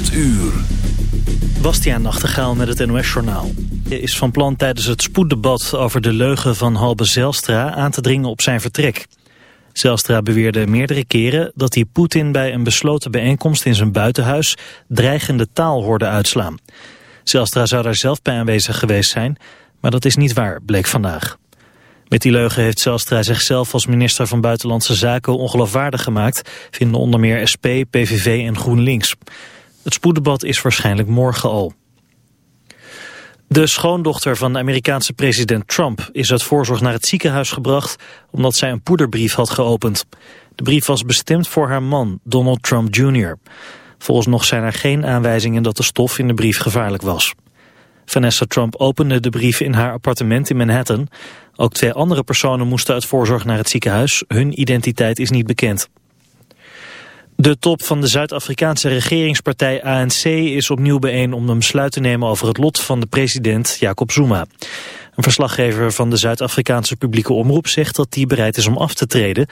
8 uur. Bastiaan Nachtegaal met het NOS-journaal. Is van plan tijdens het spoeddebat over de leugen van Halbe Zelstra aan te dringen op zijn vertrek. Zelstra beweerde meerdere keren dat hij Poetin bij een besloten bijeenkomst in zijn buitenhuis dreigende taal hoorde uitslaan. Zelstra zou daar zelf bij aanwezig geweest zijn, maar dat is niet waar, bleek vandaag. Met die leugen heeft Zelstra zichzelf als minister van Buitenlandse Zaken ongeloofwaardig gemaakt, vinden onder meer SP, PVV en GroenLinks. Het spoeddebat is waarschijnlijk morgen al. De schoondochter van de Amerikaanse president Trump is uit voorzorg naar het ziekenhuis gebracht omdat zij een poederbrief had geopend. De brief was bestemd voor haar man, Donald Trump Jr. Volgens nog zijn er geen aanwijzingen dat de stof in de brief gevaarlijk was. Vanessa Trump opende de brief in haar appartement in Manhattan. Ook twee andere personen moesten uit voorzorg naar het ziekenhuis. Hun identiteit is niet bekend. De top van de Zuid-Afrikaanse regeringspartij ANC is opnieuw bijeen om een besluit te nemen over het lot van de president Jacob Zuma. Een verslaggever van de Zuid-Afrikaanse publieke omroep zegt dat hij bereid is om af te treden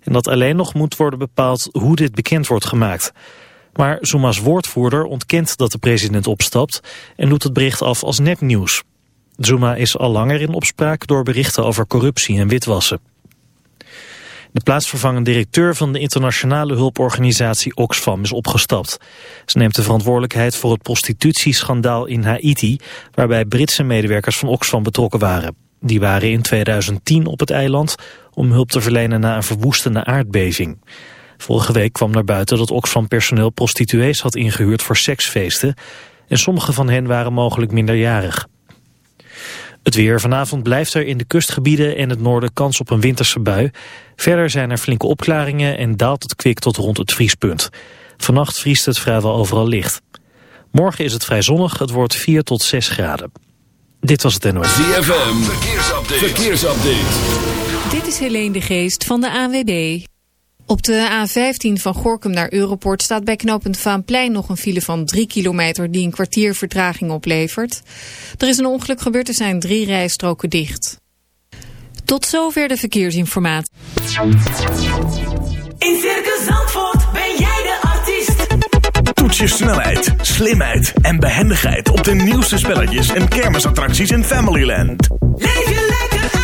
en dat alleen nog moet worden bepaald hoe dit bekend wordt gemaakt. Maar Zuma's woordvoerder ontkent dat de president opstapt en doet het bericht af als nepnieuws. Zuma is al langer in opspraak door berichten over corruptie en witwassen. De plaatsvervangend directeur van de internationale hulporganisatie Oxfam is opgestapt. Ze neemt de verantwoordelijkheid voor het prostitutieschandaal in Haiti, waarbij Britse medewerkers van Oxfam betrokken waren. Die waren in 2010 op het eiland om hulp te verlenen na een verwoestende aardbeving. Vorige week kwam naar buiten dat Oxfam personeel prostituees had ingehuurd voor seksfeesten en sommige van hen waren mogelijk minderjarig. Het weer. Vanavond blijft er in de kustgebieden en het noorden kans op een winterse bui. Verder zijn er flinke opklaringen en daalt het kwik tot rond het vriespunt. Vannacht vriest het vrijwel overal licht. Morgen is het vrij zonnig, het wordt 4 tot 6 graden. Dit was het NOS. ZFM, verkeersupdate. verkeersupdate. Dit is Helene de Geest van de ANWB. Op de A15 van Gorkum naar Europort staat bij knooppunt Vaanplein nog een file van 3 kilometer die een kwartier vertraging oplevert. Er is een ongeluk gebeurd, er zijn drie rijstroken dicht. Tot zover de verkeersinformatie. In Circus Zandvoort ben jij de artiest. Toets je snelheid, slimheid en behendigheid op de nieuwste spelletjes en kermisattracties in Familyland. Leef je lekker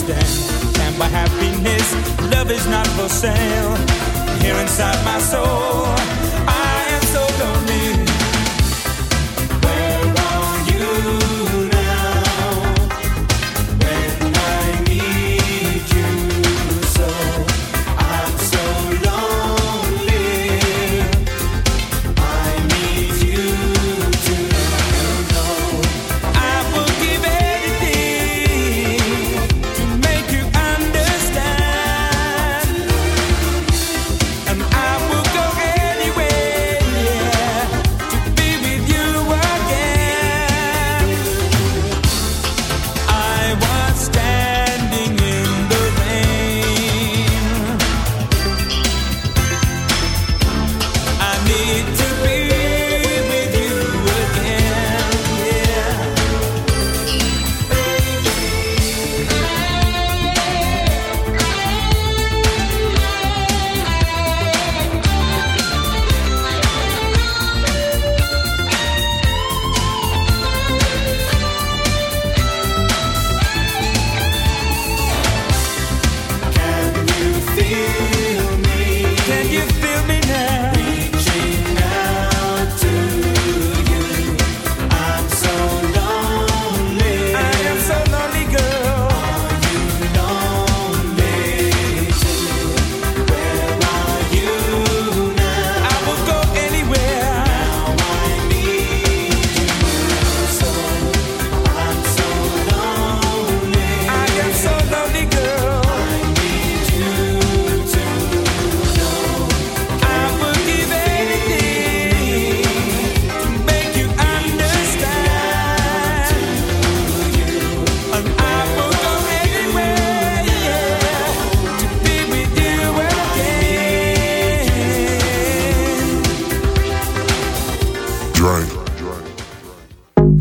stand. And by happiness, love is not for sale. Here inside my soul.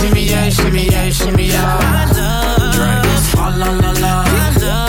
Shimmy, yeah, shimmy, yeah, shimmy, yeah. La la. Drink. Swalla la la. La.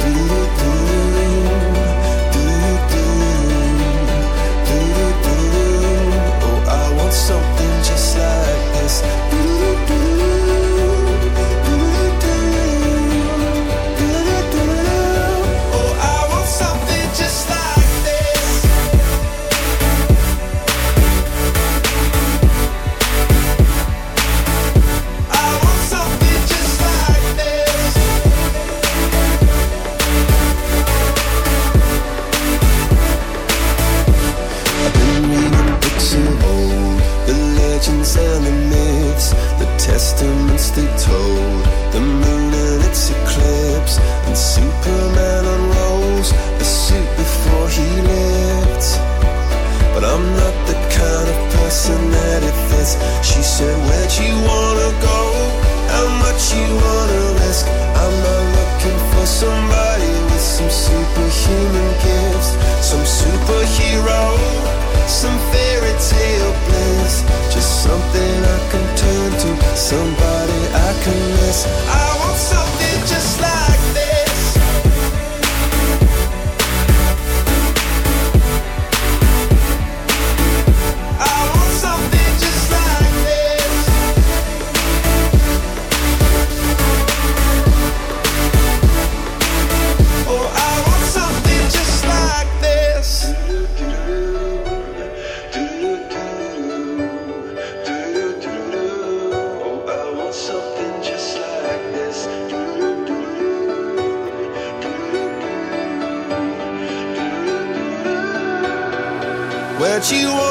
what you want.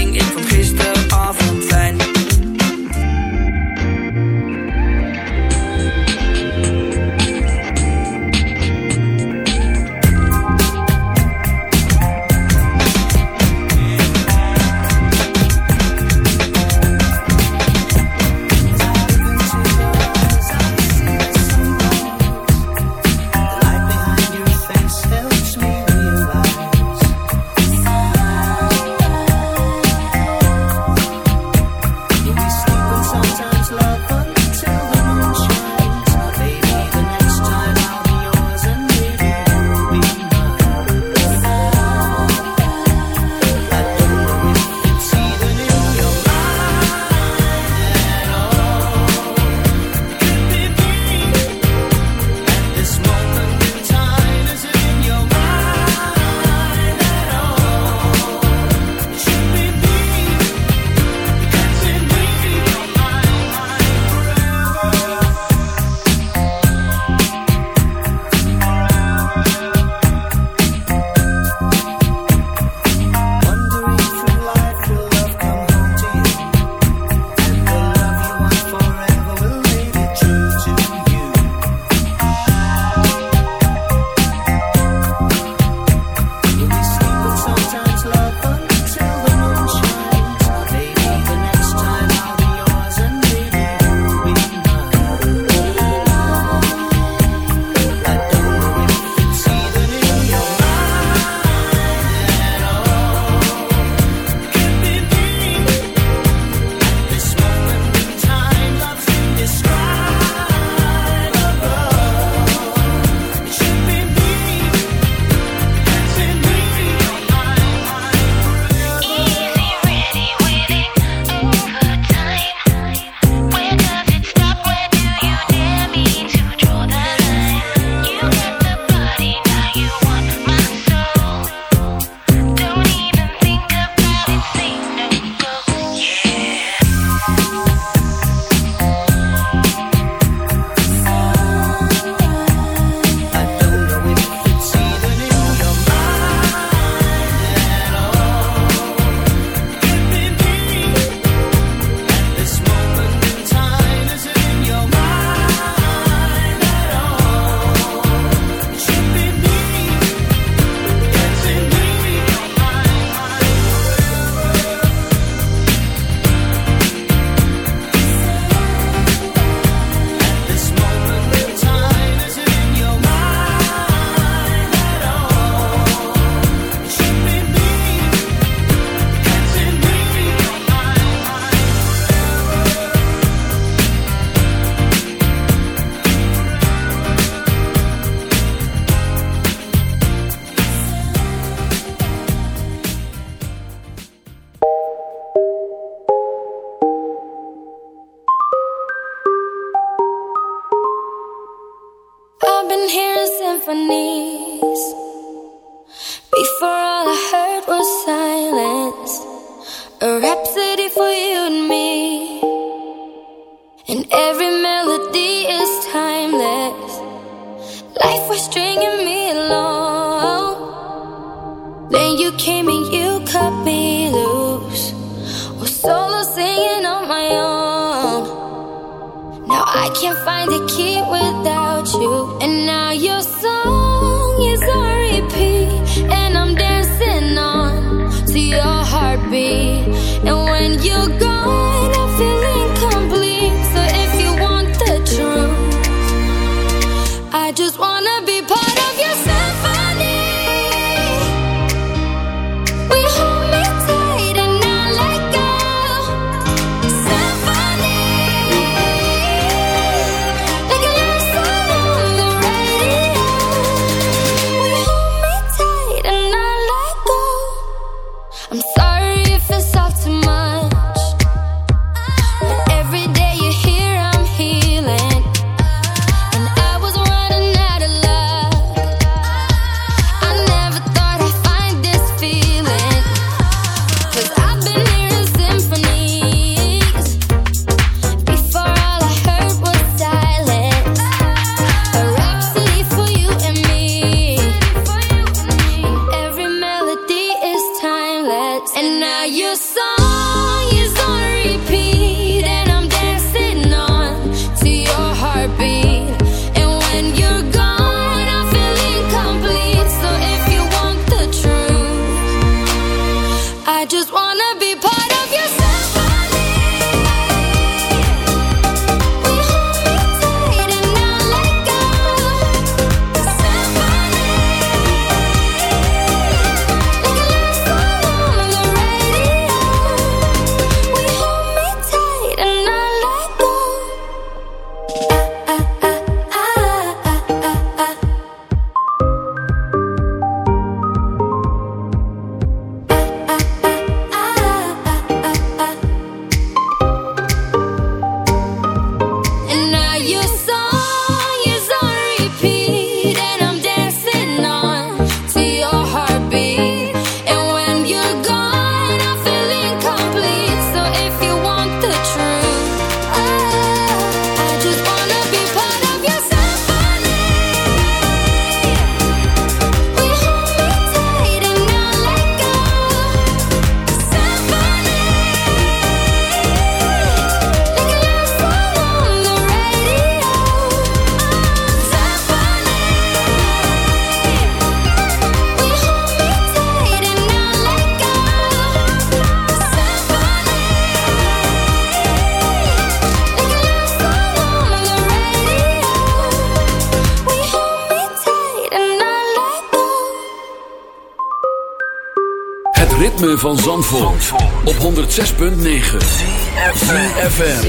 ritme van Zandvoort, op 106.9 CFFM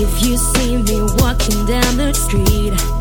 If you see me walking down the street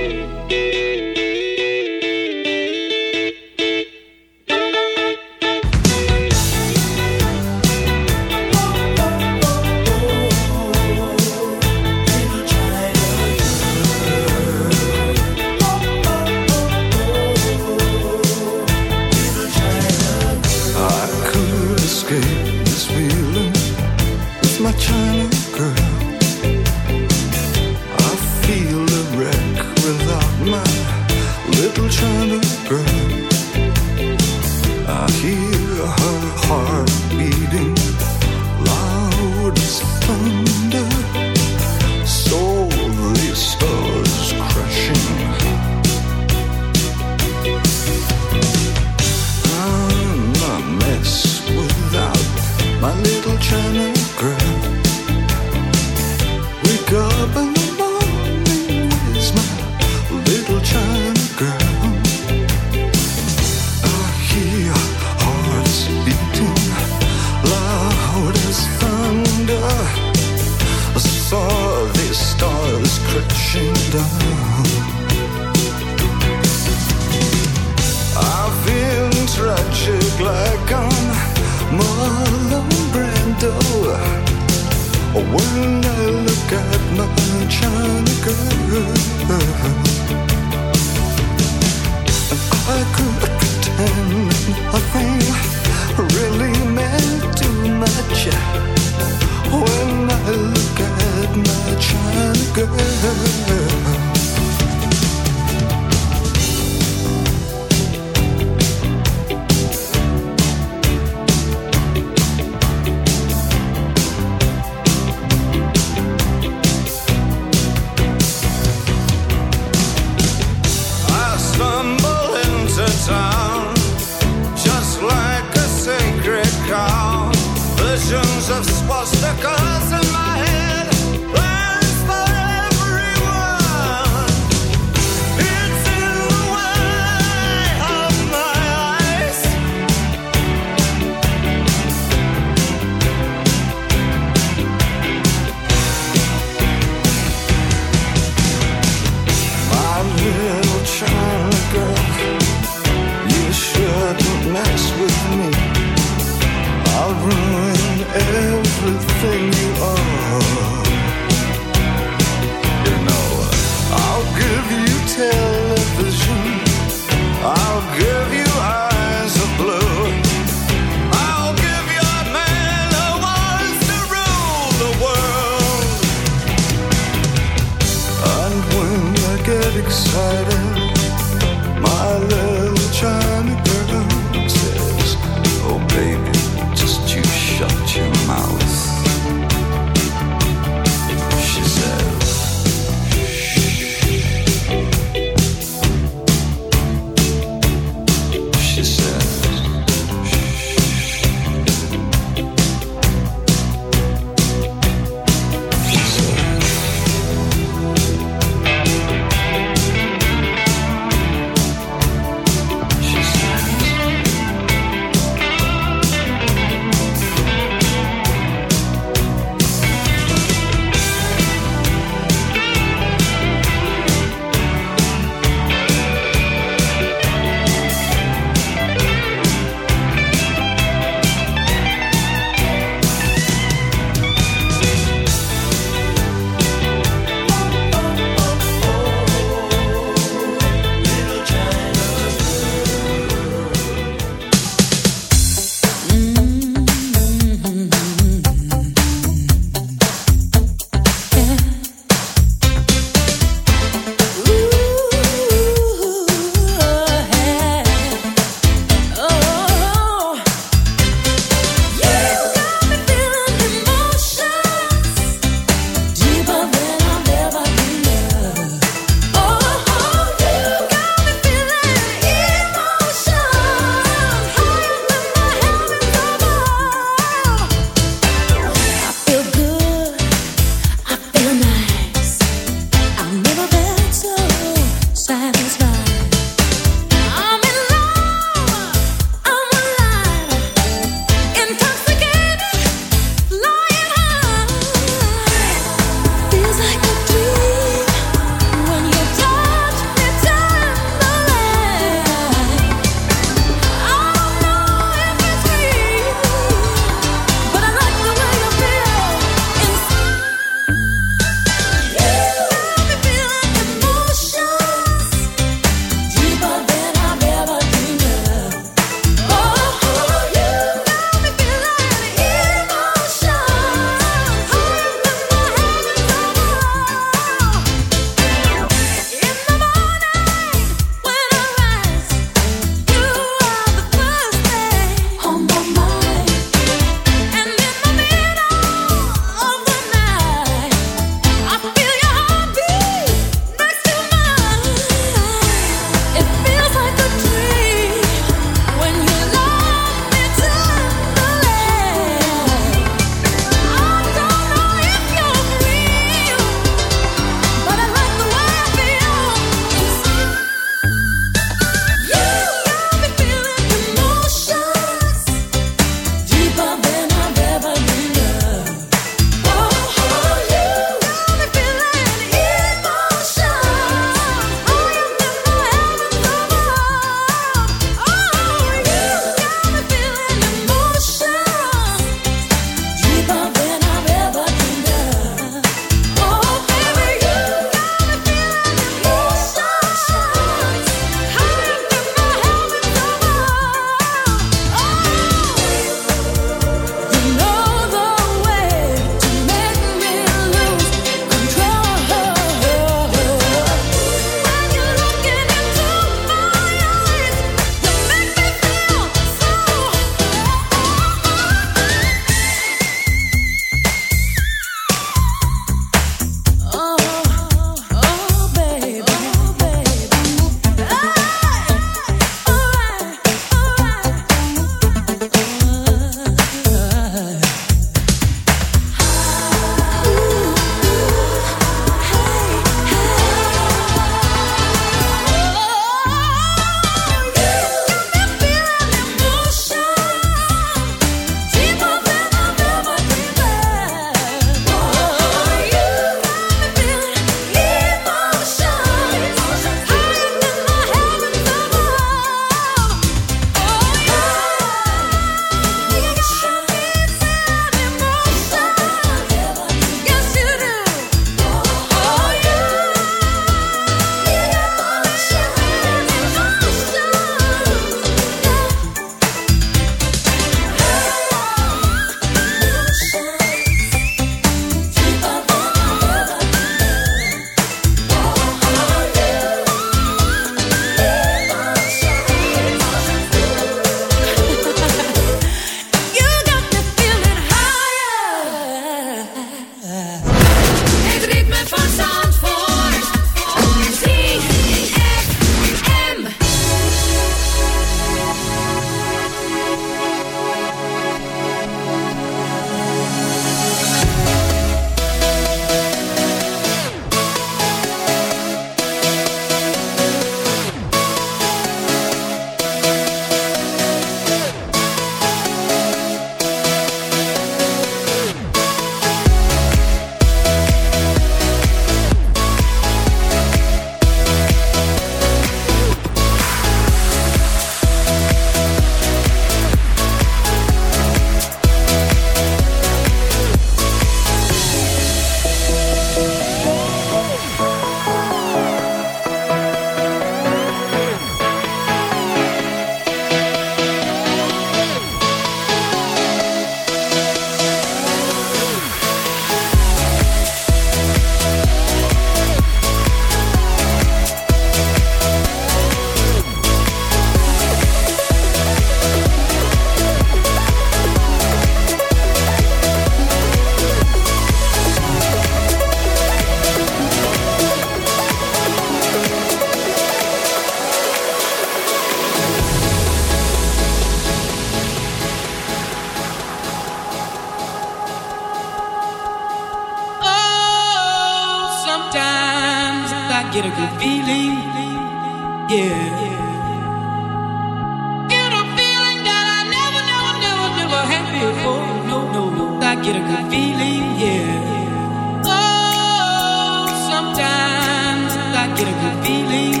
get a good feeling, yeah. Oh, sometimes I get a good feeling.